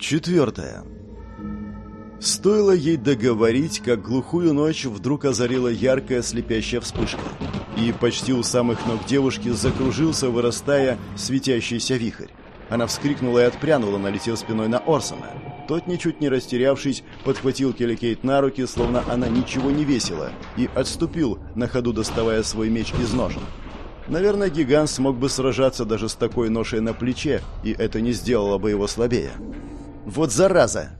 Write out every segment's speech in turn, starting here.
Четвертое. Стоило ей договорить, как глухую ночь вдруг озарила яркая слепящая вспышка. И почти у самых ног девушки закружился, вырастая, светящийся вихрь. Она вскрикнула и отпрянула, налетев спиной на Орсона. Тот, ничуть не растерявшись, подхватил Келли на руки, словно она ничего не весила, и отступил, на ходу доставая свой меч из ножен. Наверное, гигант смог бы сражаться даже с такой ношей на плече, и это не сделало бы его слабее. «Вот зараза!»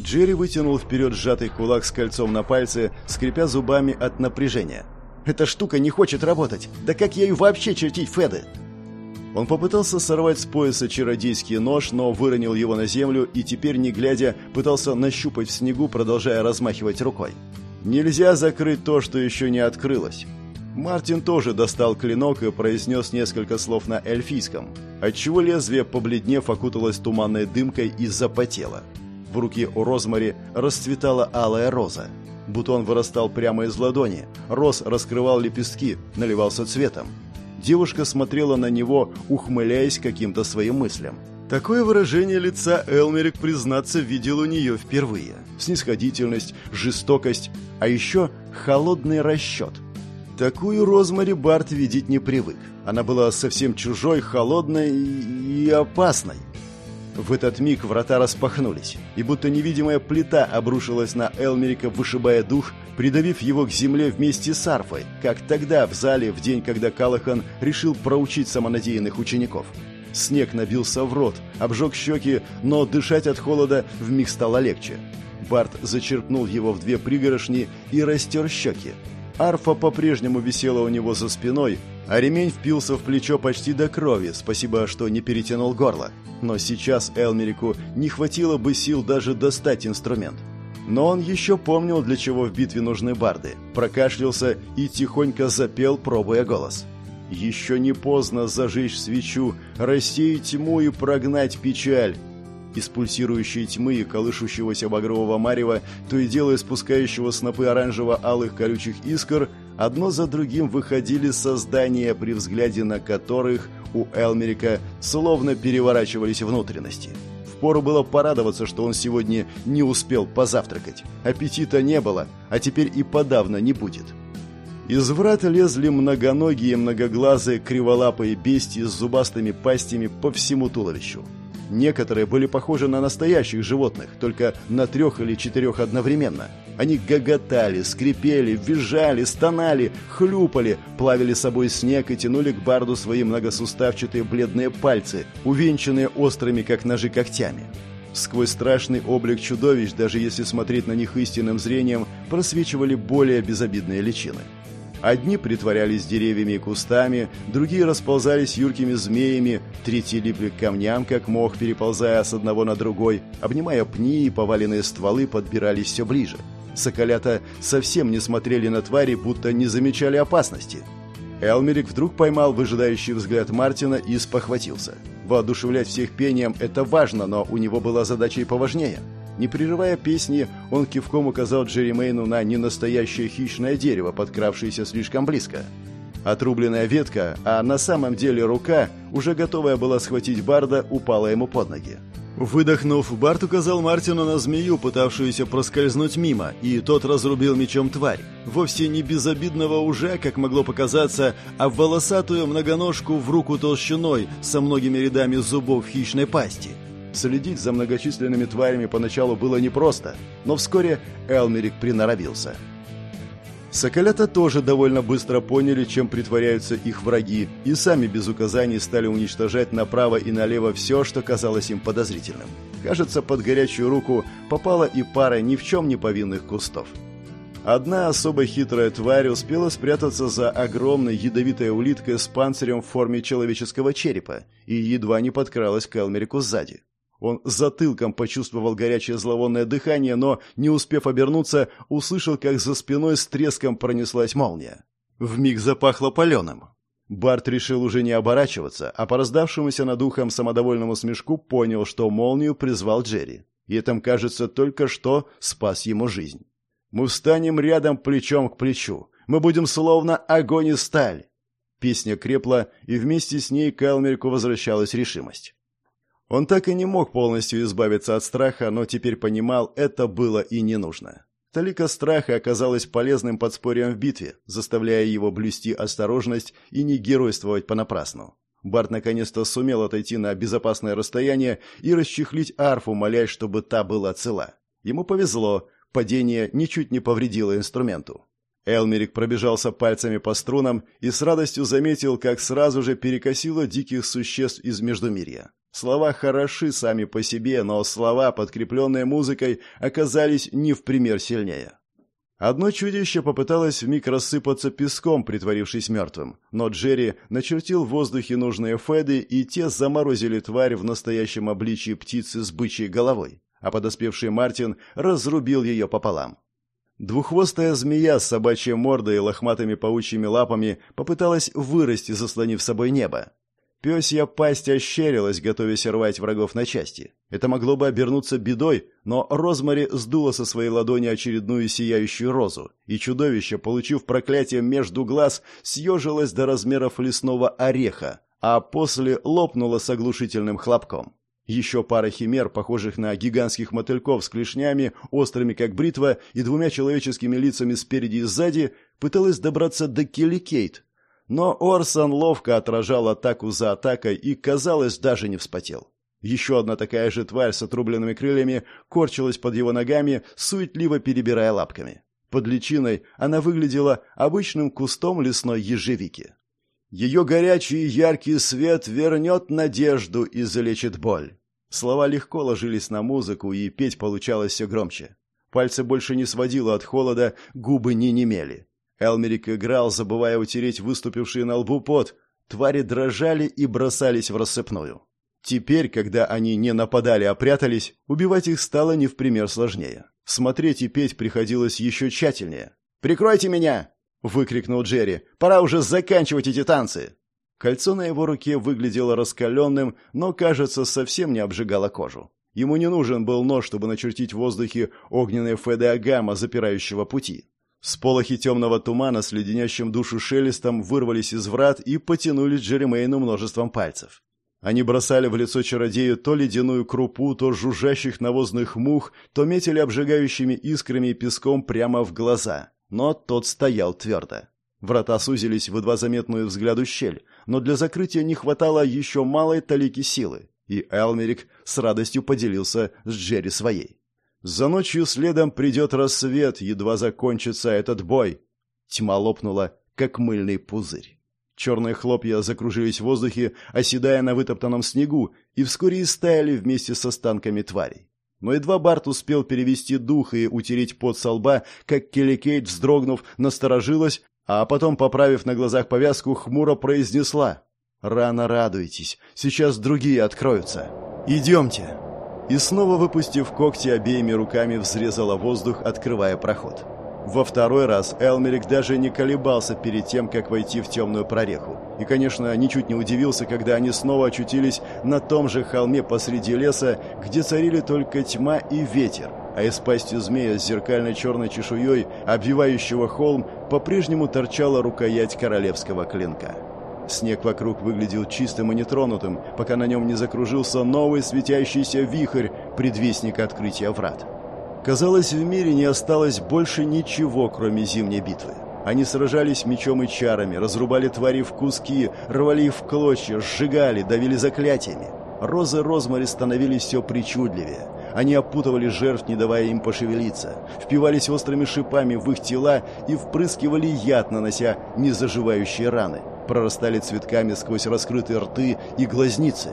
Джерри вытянул вперед сжатый кулак с кольцом на пальце, скрипя зубами от напряжения. «Эта штука не хочет работать! Да как я ее вообще чертить, Феды?» Он попытался сорвать с пояса чародейский нож, но выронил его на землю и теперь, не глядя, пытался нащупать в снегу, продолжая размахивать рукой. «Нельзя закрыть то, что еще не открылось». Мартин тоже достал клинок и произнес несколько слов на эльфийском, отчего лезвие, побледнев, окуталось туманной дымкой и запотело. В руке у Розмари расцветала алая роза. Бутон вырастал прямо из ладони, роз раскрывал лепестки, наливался цветом. Девушка смотрела на него, ухмыляясь каким-то своим мыслям. Такое выражение лица Элмерик, признаться, видел у нее впервые. Снисходительность, жестокость, а еще холодный расчет. Такую Розмари Барт видеть не привык. Она была совсем чужой, холодной и опасной. В этот миг врата распахнулись, и будто невидимая плита обрушилась на Элмерика, вышибая дух, придавив его к земле вместе с арфой, как тогда в зале в день, когда Калахан решил проучить самонадеянных учеников. Снег набился в рот, обжег щеки, но дышать от холода вмиг стало легче. Барт зачерпнул его в две пригорошни и растер щеки. Арфа по-прежнему висела у него за спиной, а ремень впился в плечо почти до крови, спасибо, что не перетянул горло. Но сейчас Элмерику не хватило бы сил даже достать инструмент. Но он еще помнил, для чего в битве нужны барды. Прокашлялся и тихонько запел, пробуя голос. «Еще не поздно зажечь свечу, рассеять тьму и прогнать печаль». Из пульсирующей тьмы и колышущегося багрового марева, то и дело испускающего снопы оранжево-алых колючих искр, одно за другим выходили создания, при взгляде на которых у Элмерика словно переворачивались внутренности. Впору было порадоваться, что он сегодня не успел позавтракать. Аппетита не было, а теперь и подавно не будет. Из врат лезли многоногие, многоглазые, криволапые бестии с зубастыми пастями по всему туловищу. Некоторые были похожи на настоящих животных, только на трех или четырех одновременно. Они гоготали, скрипели, визжали, стонали, хлюпали, плавили собой снег и тянули к барду свои многосуставчатые бледные пальцы, увенчанные острыми, как ножи, когтями. Сквозь страшный облик чудовищ, даже если смотреть на них истинным зрением, просвечивали более безобидные личины. Одни притворялись деревьями и кустами, другие расползались юркими змеями, третьи липли к камням, как мох, переползая с одного на другой, обнимая пни и поваленные стволы подбирались все ближе. Соколята совсем не смотрели на твари, будто не замечали опасности. Элмерик вдруг поймал выжидающий взгляд Мартина и спохватился. Воодушевлять всех пением – это важно, но у него была задача и поважнее – не прерывая песни, он кивком указал Джерри Мейну на ненастоящее хищное дерево, подкравшееся слишком близко. Отрубленная ветка, а на самом деле рука, уже готовая была схватить Барда, упала ему под ноги. Выдохнув, Барт указал Мартину на змею, пытавшуюся проскользнуть мимо, и тот разрубил мечом тварь. Вовсе не безобидного уже, как могло показаться, а волосатую многоножку в руку толщиной со многими рядами зубов хищной пасти. Следить за многочисленными тварями поначалу было непросто, но вскоре Элмерик приноровился. Соколята тоже довольно быстро поняли, чем притворяются их враги, и сами без указаний стали уничтожать направо и налево все, что казалось им подозрительным. Кажется, под горячую руку попала и пара ни в чем не повинных кустов. Одна особо хитрая тварь успела спрятаться за огромной ядовитой улиткой с панцирем в форме человеческого черепа и едва не подкралась к Элмерику сзади. Он затылком почувствовал горячее зловонное дыхание, но, не успев обернуться, услышал, как за спиной с треском пронеслась молния. Вмиг запахло паленым. Барт решил уже не оборачиваться, а по раздавшемуся над ухом самодовольному смешку понял, что молнию призвал Джерри. И этом, кажется, только что спас ему жизнь. «Мы встанем рядом плечом к плечу. Мы будем словно огонь и сталь». Песня крепла, и вместе с ней к Элмерику возвращалась решимость. Он так и не мог полностью избавиться от страха, но теперь понимал, это было и не нужно. Талика страха оказалась полезным подспорьем в битве, заставляя его блюсти осторожность и не геройствовать понапрасну. Барт наконец-то сумел отойти на безопасное расстояние и расчехлить арфу, молясь, чтобы та была цела. Ему повезло, падение ничуть не повредило инструменту. Элмерик пробежался пальцами по струнам и с радостью заметил, как сразу же перекосило диких существ из Междумирья. Слова хороши сами по себе, но слова, подкрепленные музыкой, оказались не в пример сильнее. Одно чудище попыталось вмиг рассыпаться песком, притворившись мертвым, но Джерри начертил в воздухе нужные феды, и те заморозили тварь в настоящем обличии птицы с бычьей головой, а подоспевший Мартин разрубил ее пополам. Двуххвостая змея с собачьей мордой и лохматыми паучьими лапами попыталась вырасти, заслонив собой небо. Пёсья пасть ощерилась, готовясь рвать врагов на части. Это могло бы обернуться бедой, но Розмари сдула со своей ладони очередную сияющую розу, и чудовище, получив проклятие между глаз, съежилось до размеров лесного ореха, а после лопнуло с оглушительным хлопком. Еще пара химер, похожих на гигантских мотыльков с клешнями, острыми как бритва, и двумя человеческими лицами спереди и сзади, пыталась добраться до Келли Кейт, но Орсон ловко отражал атаку за атакой и, казалось, даже не вспотел. Еще одна такая же тварь с отрубленными крыльями корчилась под его ногами, суетливо перебирая лапками. Под личиной она выглядела обычным кустом лесной ежевики. Ее горячий и яркий свет вернет надежду и залечит боль. Слова легко ложились на музыку, и петь получалось все громче. Пальцы больше не сводило от холода, губы не немели. Элмерик играл, забывая утереть выступивший на лбу пот. Твари дрожали и бросались в рассыпную. Теперь, когда они не нападали, а прятались, убивать их стало не в пример сложнее. Смотреть и петь приходилось еще тщательнее. «Прикройте меня!» — выкрикнул Джерри. «Пора уже заканчивать эти танцы!» Кольцо на его руке выглядело раскаленным, но, кажется, совсем не обжигало кожу. Ему не нужен был нож, чтобы начертить в воздухе огненные феды Агама, запирающего пути. Сполохи темного тумана с леденящим душу шелестом вырвались из врат и потянули Джеремейну множеством пальцев. Они бросали в лицо чародею то ледяную крупу, то жужжащих навозных мух, то метили обжигающими искрами и песком прямо в глаза. Но тот стоял твердо. Врата сузились в едва заметную взгляду щель, но для закрытия не хватало еще малой талики силы, и Элмерик с радостью поделился с Джерри своей. За ночью следом придет рассвет, едва закончится этот бой. Тьма лопнула, как мыльный пузырь. Черные хлопья закружились в воздухе, оседая на вытоптанном снегу, и вскоре истаяли вместе с останками тварей. Но едва Барт успел перевести дух и утереть пот со лба, как Келли вздрогнув, насторожилась, а потом, поправив на глазах повязку, хмуро произнесла. «Рано радуйтесь, сейчас другие откроются. Идемте!» И снова, выпустив когти, обеими руками взрезала воздух, открывая проход. Во второй раз Элмерик даже не колебался перед тем, как войти в темную прореху. И, конечно, ничуть не удивился, когда они снова очутились на том же холме посреди леса, где царили только тьма и ветер, а из пасти змея с зеркальной черной чешуей, обвивающего холм, по-прежнему торчала рукоять королевского клинка. Снег вокруг выглядел чистым и нетронутым, пока на нем не закружился новый светящийся вихрь, предвестник открытия врат. Казалось, в мире не осталось больше ничего, кроме зимней битвы. Они сражались мечом и чарами, разрубали твари в куски, рвали их в клочья, сжигали, давили заклятиями. Розы Розмари становились все причудливее. Они опутывали жертв, не давая им пошевелиться, впивались острыми шипами в их тела и впрыскивали яд, нанося незаживающие раны прорастали цветками сквозь раскрытые рты и глазницы.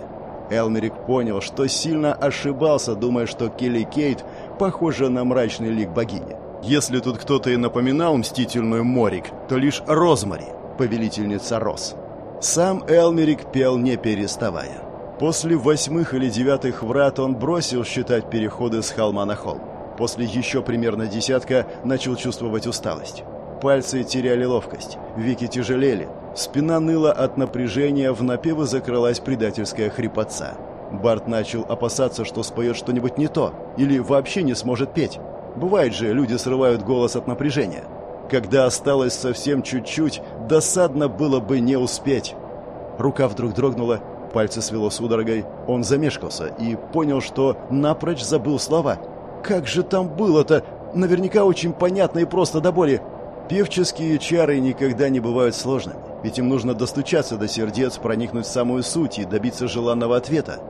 Элмерик понял, что сильно ошибался, думая, что Келли Кейт похожа на мрачный лик богини. Если тут кто-то и напоминал мстительную Морик, то лишь Розмари, повелительница Роз. Сам Элмерик пел не переставая. После восьмых или девятых врат он бросил считать переходы с холма на холм. После еще примерно десятка начал чувствовать усталость. Пальцы теряли ловкость, веки тяжелели, Спина ныла от напряжения, в напевы закрылась предательская хрипотца. Барт начал опасаться, что споет что-нибудь не то, или вообще не сможет петь. Бывает же, люди срывают голос от напряжения. Когда осталось совсем чуть-чуть, досадно было бы не успеть. Рука вдруг дрогнула, Пальцы свело судорогой, он замешкался и понял, что напрочь забыл слова. «Как же там было-то? Наверняка очень понятно и просто до боли. Певческие чары никогда не бывают сложными, ведь им нужно достучаться до сердец, проникнуть в самую суть и добиться желанного ответа.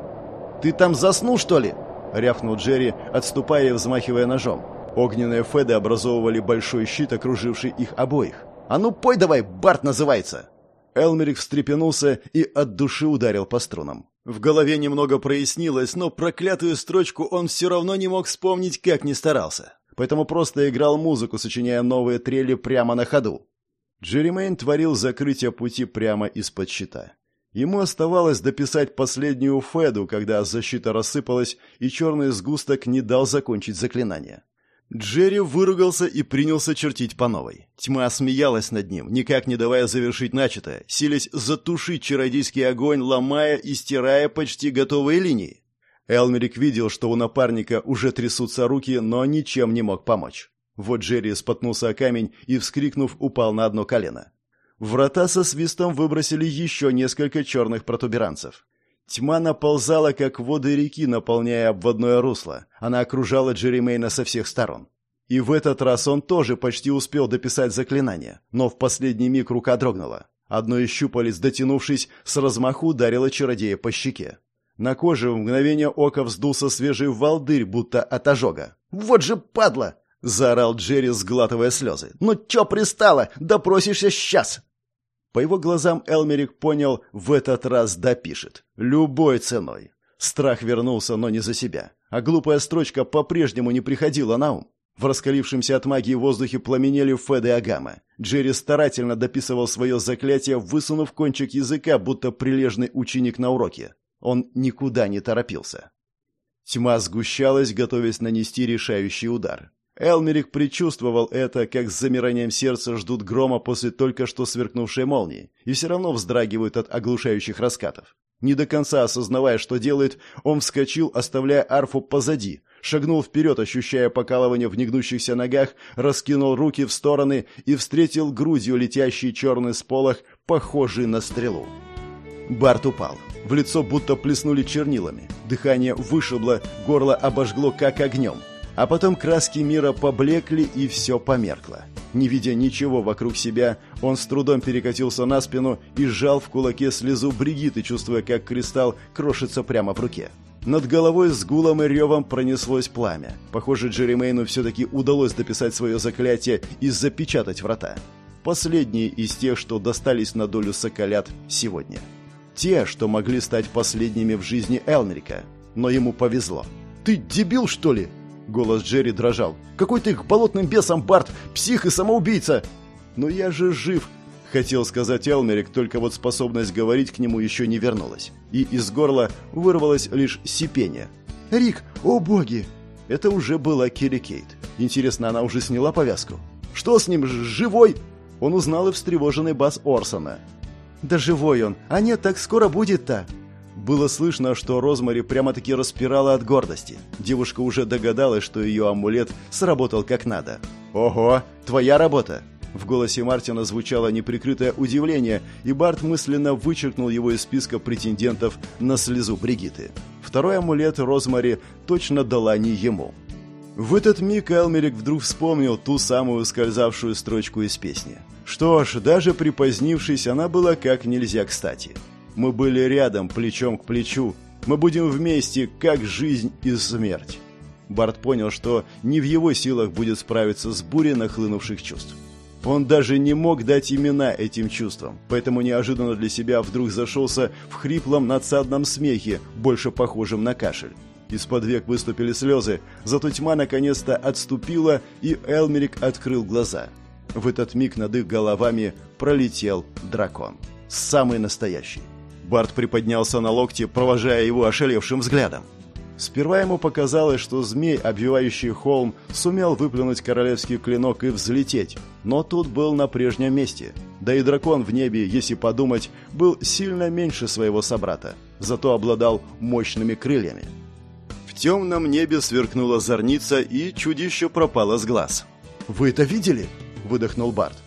«Ты там заснул, что ли?» — рявкнул Джерри, отступая и взмахивая ножом. Огненные феды образовывали большой щит, окруживший их обоих. «А ну пой давай, Барт называется!» Элмерик встрепенулся и от души ударил по струнам. В голове немного прояснилось, но проклятую строчку он все равно не мог вспомнить, как ни старался. Поэтому просто играл музыку, сочиняя новые трели прямо на ходу. Джеремейн творил закрытие пути прямо из-под щита. Ему оставалось дописать последнюю Феду, когда защита рассыпалась, и черный сгусток не дал закончить заклинание. Джерри выругался и принялся чертить по новой. Тьма смеялась над ним, никак не давая завершить начатое, силясь затушить чародейский огонь, ломая и стирая почти готовые линии. Элмерик видел, что у напарника уже трясутся руки, но ничем не мог помочь. Вот Джерри споткнулся о камень и, вскрикнув, упал на одно колено. Врата со свистом выбросили еще несколько черных протуберанцев. Тьма наползала, как воды реки, наполняя обводное русло. Она окружала Джеремейна со всех сторон. И в этот раз он тоже почти успел дописать заклинание, но в последний миг рука дрогнула. Одно из щупалец, дотянувшись, с размаху ударило чародея по щеке. На коже в мгновение ока вздулся свежий волдырь, будто от ожога. «Вот же падла!» — заорал Джерри, сглатывая слезы. «Ну чё пристала? Допросишься сейчас!» По его глазам Элмерик понял, в этот раз допишет. Любой ценой. Страх вернулся, но не за себя. А глупая строчка по-прежнему не приходила на ум. В раскалившемся от магии воздухе пламенели Фед и Агама. Джерри старательно дописывал свое заклятие, высунув кончик языка, будто прилежный ученик на уроке. Он никуда не торопился. Тьма сгущалась, готовясь нанести решающий удар. Элмерик предчувствовал это, как с замиранием сердца ждут грома после только что сверкнувшей молнии, и все равно вздрагивают от оглушающих раскатов. Не до конца осознавая, что делает, он вскочил, оставляя арфу позади, шагнул вперед, ощущая покалывание в негнущихся ногах, раскинул руки в стороны и встретил грудью летящий черный сполох, похожий на стрелу. Барт упал. В лицо будто плеснули чернилами. Дыхание вышибло, горло обожгло как огнем. А потом краски мира поблекли, и все померкло. Не видя ничего вокруг себя, он с трудом перекатился на спину и сжал в кулаке слезу Бригиты, чувствуя, как кристалл крошится прямо в руке. Над головой с гулом и ревом пронеслось пламя. Похоже, Джеремейну все-таки удалось дописать свое заклятие и запечатать врата. Последние из тех, что достались на долю соколят сегодня. Те, что могли стать последними в жизни Элмерика. Но ему повезло. «Ты дебил, что ли?» Голос Джерри дрожал. «Какой ты их болотным бесом, Барт! Псих и самоубийца!» «Но я же жив!» Хотел сказать Элмерик, только вот способность говорить к нему еще не вернулась. И из горла вырвалось лишь сипение. «Рик, о боги!» Это уже была Кири Кейт. Интересно, она уже сняла повязку? «Что с ним? Живой?» Он узнал и встревоженный бас Орсона. «Да живой он! А нет, так скоро будет-то!» Было слышно, что Розмари прямо-таки распирала от гордости. Девушка уже догадалась, что ее амулет сработал как надо. «Ого, твоя работа!» В голосе Мартина звучало неприкрытое удивление, и Барт мысленно вычеркнул его из списка претендентов на слезу Бригиты. Второй амулет Розмари точно дала не ему. В этот миг Элмерик вдруг вспомнил ту самую скользавшую строчку из песни. Что ж, даже припозднившись, она была как нельзя кстати. Мы были рядом, плечом к плечу. Мы будем вместе, как жизнь и смерть. Барт понял, что не в его силах будет справиться с бурей нахлынувших чувств. Он даже не мог дать имена этим чувствам, поэтому неожиданно для себя вдруг зашелся в хриплом надсадном смехе, больше похожем на кашель. Из-под век выступили слезы, зато тьма наконец-то отступила, и Элмерик открыл глаза. В этот миг над их головами пролетел дракон. Самый настоящий. Барт приподнялся на локте, провожая его ошалевшим взглядом. Сперва ему показалось, что змей, обвивающий холм, сумел выплюнуть королевский клинок и взлететь, но тут был на прежнем месте. Да и дракон в небе, если подумать, был сильно меньше своего собрата, зато обладал мощными крыльями. В темном небе сверкнула зорница, и чудище пропало с глаз. «Вы это видели?» – выдохнул Барт.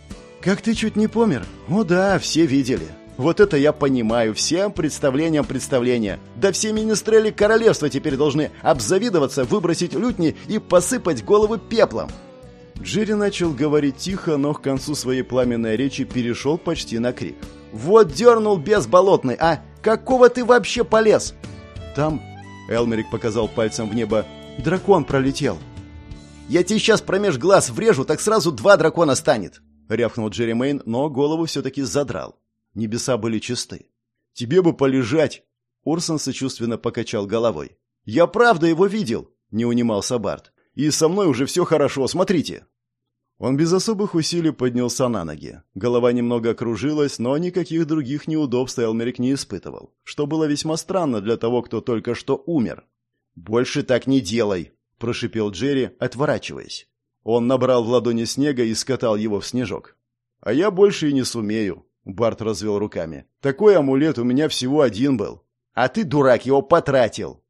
«Как ты чуть не помер?» «О да, все видели. Вот это я понимаю, всем представлениям представления. Да все министрели королевства теперь должны обзавидоваться, выбросить лютни и посыпать головы пеплом. Джерри начал говорить тихо, но к концу своей пламенной речи перешел почти на крик. «Вот дернул безболотный, а! Какого ты вообще полез?» «Там...» — Элмерик показал пальцем в небо. «Дракон пролетел». «Я тебе сейчас промеж глаз врежу, так сразу два дракона станет!» — рявкнул Джерри Мейн, но голову все-таки задрал. Небеса были чисты. «Тебе бы полежать!» Орсон сочувственно покачал головой. «Я правда его видел!» — не унимался Барт. «И со мной уже все хорошо, смотрите!» Он без особых усилий поднялся на ноги. Голова немного кружилась, но никаких других неудобств Элмерик не испытывал, что было весьма странно для того, кто только что умер. «Больше так не делай!» – прошипел Джерри, отворачиваясь. Он набрал в ладони снега и скатал его в снежок. «А я больше и не сумею», Барт развел руками. «Такой амулет у меня всего один был. А ты, дурак, его потратил!»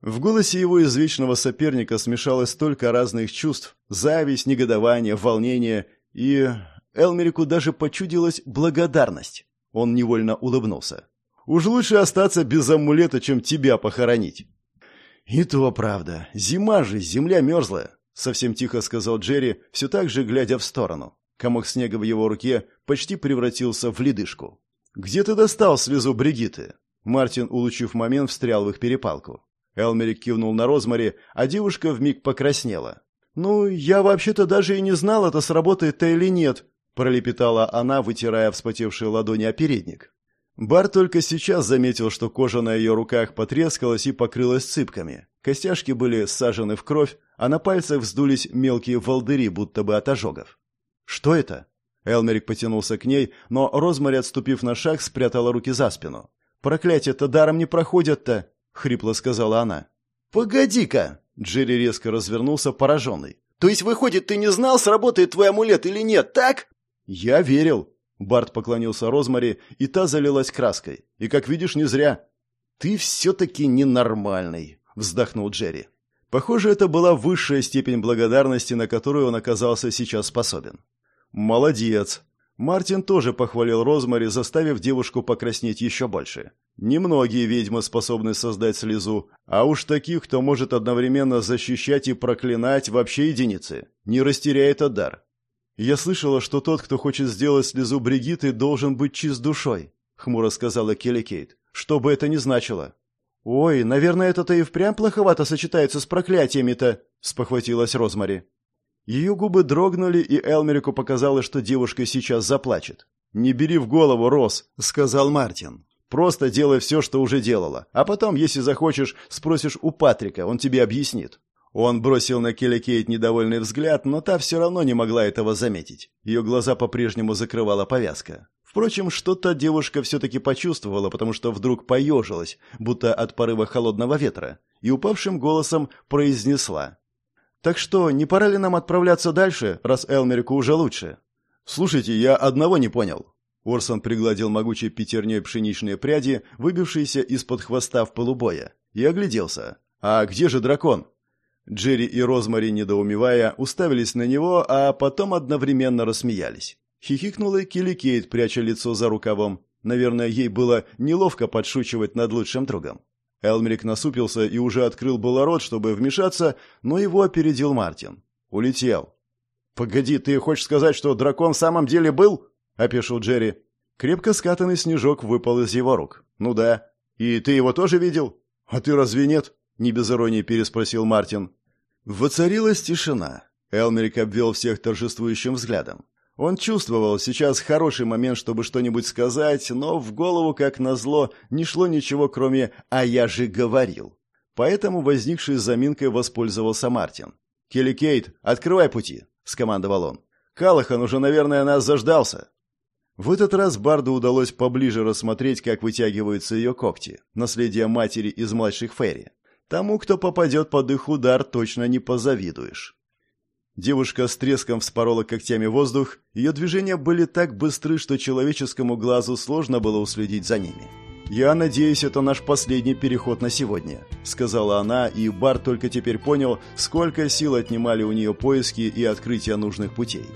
В голосе его извечного соперника смешалось столько разных чувств. Зависть, негодование, волнение и... Элмерику даже почудилась благодарность. Он невольно улыбнулся. «Уж лучше остаться без амулета, чем тебя похоронить». «И то правда. Зима же, земля мерзлая», — совсем тихо сказал Джерри, все так же глядя в сторону. Комок снега в его руке почти превратился в ледышку. «Где ты достал слезу Бригиты?» Мартин, улучив момент, встрял в их перепалку. Элмерик кивнул на Розмари, а девушка вмиг покраснела. «Ну, я вообще-то даже и не знал, это сработает-то или нет», пролепетала она, вытирая вспотевшие ладони о передник. Бар только сейчас заметил, что кожа на ее руках потрескалась и покрылась цыпками. Костяшки были сажены в кровь, а на пальцах вздулись мелкие волдыри, будто бы от ожогов. «Что это?» Элмерик потянулся к ней, но Розмари, отступив на шаг, спрятала руки за спину. «Проклятие-то даром не проходят-то!» — хрипло сказала она. «Погоди-ка!» — Джерри резко развернулся, пораженный. «То есть, выходит, ты не знал, сработает твой амулет или нет, так?» «Я верил!» Барт поклонился Розмари, и та залилась краской. «И, как видишь, не зря!» «Ты все-таки ненормальный!» — вздохнул Джерри. Похоже, это была высшая степень благодарности, на которую он оказался сейчас способен. «Молодец!» Мартин тоже похвалил Розмари, заставив девушку покраснеть еще больше. Немногие ведьмы способны создать слезу, а уж таких, кто может одновременно защищать и проклинать, вообще единицы. Не растеряет этот дар. «Я слышала, что тот, кто хочет сделать слезу Бригиты, должен быть чист душой», — хмуро сказала Келли Кейт. «Что бы это ни значило». «Ой, наверное, это-то и впрямь плоховато сочетается с проклятиями-то», — спохватилась Розмари. Ее губы дрогнули, и Элмерику показалось, что девушка сейчас заплачет. «Не бери в голову, Рос», — сказал Мартин. «Просто делай все, что уже делала. А потом, если захочешь, спросишь у Патрика, он тебе объяснит». Он бросил на Келли Кейт недовольный взгляд, но та все равно не могла этого заметить. Ее глаза по-прежнему закрывала повязка. Впрочем, что-то девушка все-таки почувствовала, потому что вдруг поежилась, будто от порыва холодного ветра, и упавшим голосом произнесла. Так что, не пора ли нам отправляться дальше, раз Элмерику уже лучше? Слушайте, я одного не понял. Орсон пригладил могучей пятерней пшеничные пряди, выбившиеся из-под хвоста в полубоя, и огляделся. А где же дракон? Джерри и Розмари, недоумевая, уставились на него, а потом одновременно рассмеялись. Хихикнула Килли Кейт, пряча лицо за рукавом. Наверное, ей было неловко подшучивать над лучшим другом. Элмерик насупился и уже открыл было рот, чтобы вмешаться, но его опередил Мартин. Улетел. «Погоди, ты хочешь сказать, что дракон в самом деле был?» — опешил Джерри. Крепко скатанный снежок выпал из его рук. «Ну да. И ты его тоже видел?» «А ты разве нет?» — не без иронии переспросил Мартин. Воцарилась тишина. Элмерик обвел всех торжествующим взглядом. Он чувствовал сейчас хороший момент, чтобы что-нибудь сказать, но в голову, как назло, не шло ничего, кроме «а я же говорил». Поэтому возникшей заминкой воспользовался Мартин. «Келли Кейт, открывай пути!» — скомандовал он. «Калахан уже, наверное, нас заждался». В этот раз Барду удалось поближе рассмотреть, как вытягиваются ее когти, наследие матери из младших Ферри. Тому, кто попадет под их удар, точно не позавидуешь. Девушка с треском вспорола когтями воздух, ее движения были так быстры, что человеческому глазу сложно было уследить за ними. «Я надеюсь, это наш последний переход на сегодня», — сказала она, и Бар только теперь понял, сколько сил отнимали у нее поиски и открытие нужных путей.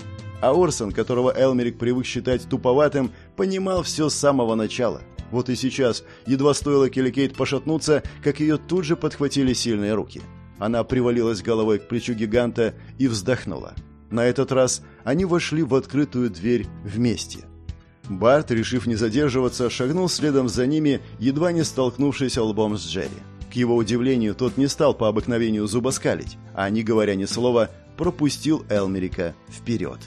А Орсон, которого Элмерик привык считать туповатым, понимал все с самого начала. Вот и сейчас, едва стоило Келли пошатнуться, как ее тут же подхватили сильные руки. Она привалилась головой к плечу гиганта и вздохнула. На этот раз они вошли в открытую дверь вместе. Барт, решив не задерживаться, шагнул следом за ними, едва не столкнувшись лбом с Джерри. К его удивлению, тот не стал по обыкновению зубоскалить, а, не говоря ни слова, пропустил Элмерика вперед.